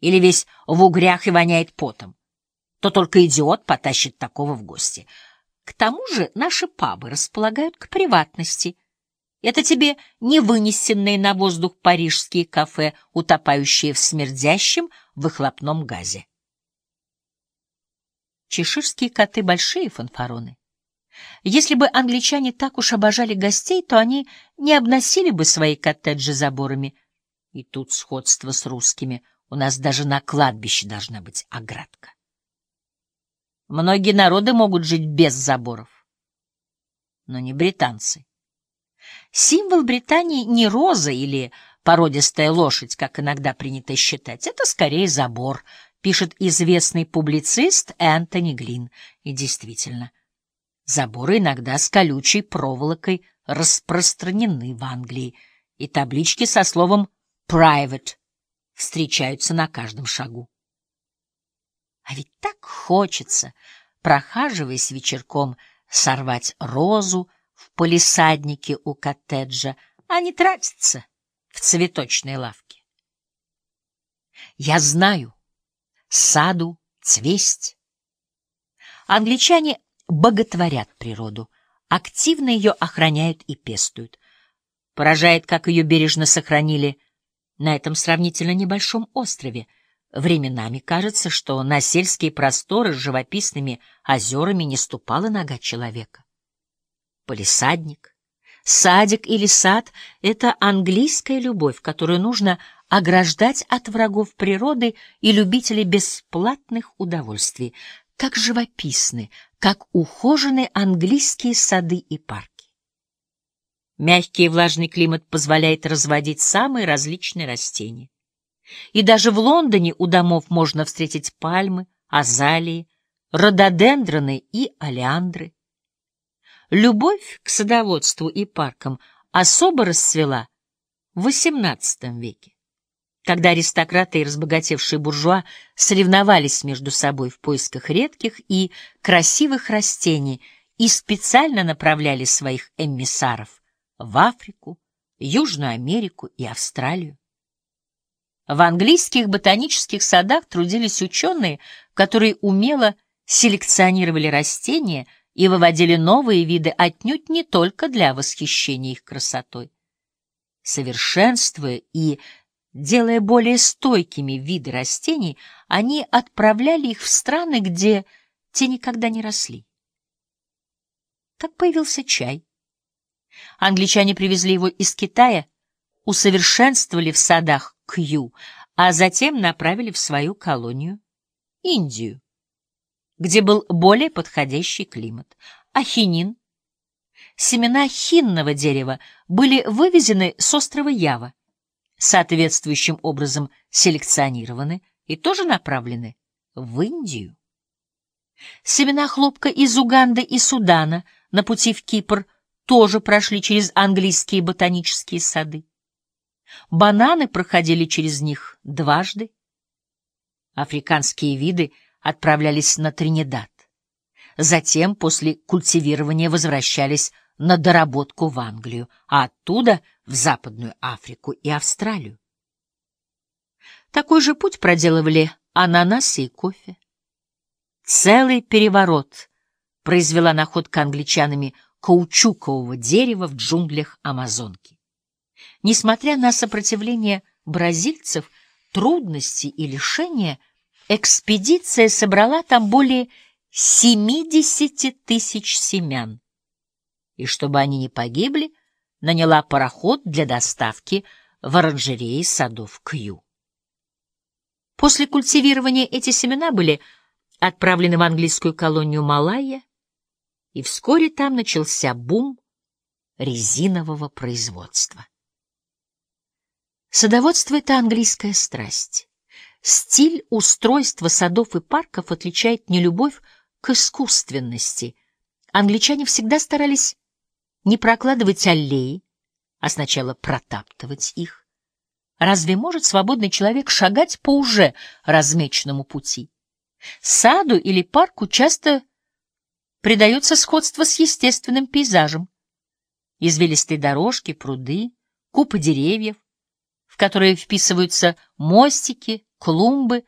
или весь в угрях и воняет потом, то только идиот потащит такого в гости. К тому же наши пабы располагают к приватности. Это тебе не вынесенные на воздух парижские кафе, утопающие в смердящем выхлопном газе. Чеширские коты — большие фанфароны. Если бы англичане так уж обожали гостей, то они не обносили бы свои коттеджи заборами. И тут сходство с русскими. У нас даже на кладбище должна быть оградка. Многие народы могут жить без заборов, но не британцы. Символ Британии не роза или породистая лошадь, как иногда принято считать. Это скорее забор, пишет известный публицист Энтони Глин. И действительно, заборы иногда с колючей проволокой распространены в Англии, и таблички со словом «private» встречаются на каждом шагу. А ведь так хочется, прохаживаясь вечерком, сорвать розу в полисаднике у коттеджа, а не тратиться в цветочной лавке. Я знаю, саду цвесть. Англичане боготворят природу, активно ее охраняют и пестуют. Поражает, как ее бережно сохранили на этом сравнительно небольшом острове — Временами кажется, что на сельские просторы с живописными озерами не ступала нога человека. Полисадник, садик или сад — это английская любовь, которую нужно ограждать от врагов природы и любителей бесплатных удовольствий, как живописны, как ухожены английские сады и парки. Мягкий и влажный климат позволяет разводить самые различные растения. И даже в Лондоне у домов можно встретить пальмы, азалии, рододендроны и олеандры. Любовь к садоводству и паркам особо расцвела в XVIII веке, когда аристократы и разбогатевшие буржуа соревновались между собой в поисках редких и красивых растений и специально направляли своих эмиссаров в Африку, Южную Америку и Австралию. В английских ботанических садах трудились ученые, которые умело селекционировали растения и выводили новые виды отнюдь не только для восхищения их красотой. Совершенствуя и делая более стойкими виды растений, они отправляли их в страны, где те никогда не росли. Как появился чай? Англичане привезли его из Китая, усовершенствовали в садах Кью, а затем направили в свою колонию — Индию, где был более подходящий климат. Ахинин, семена хинного дерева были вывезены с острова Ява, соответствующим образом селекционированы и тоже направлены в Индию. Семена хлопка из Уганды и Судана на пути в Кипр тоже прошли через английские ботанические сады. Бананы проходили через них дважды. Африканские виды отправлялись на Тринидад. Затем, после культивирования, возвращались на доработку в Англию, а оттуда в Западную Африку и Австралию. Такой же путь проделывали ананасы и кофе. Целый переворот произвела находка англичанами каучукового дерева в джунглях Амазонки. Несмотря на сопротивление бразильцев, трудности и лишения, экспедиция собрала там более 70 тысяч семян. И чтобы они не погибли, наняла пароход для доставки в оранжереи садов Кью. После культивирования эти семена были отправлены в английскую колонию Малайя, и вскоре там начался бум резинового производства. Садоводство — это английская страсть. Стиль устройства садов и парков отличает не любовь к искусственности. Англичане всегда старались не прокладывать аллеи, а сначала протаптывать их. Разве может свободный человек шагать по уже размеченному пути? Саду или парку часто придается сходство с естественным пейзажем. Извилистые дорожки, пруды, купы деревьев, в которые вписываются мостики, клумбы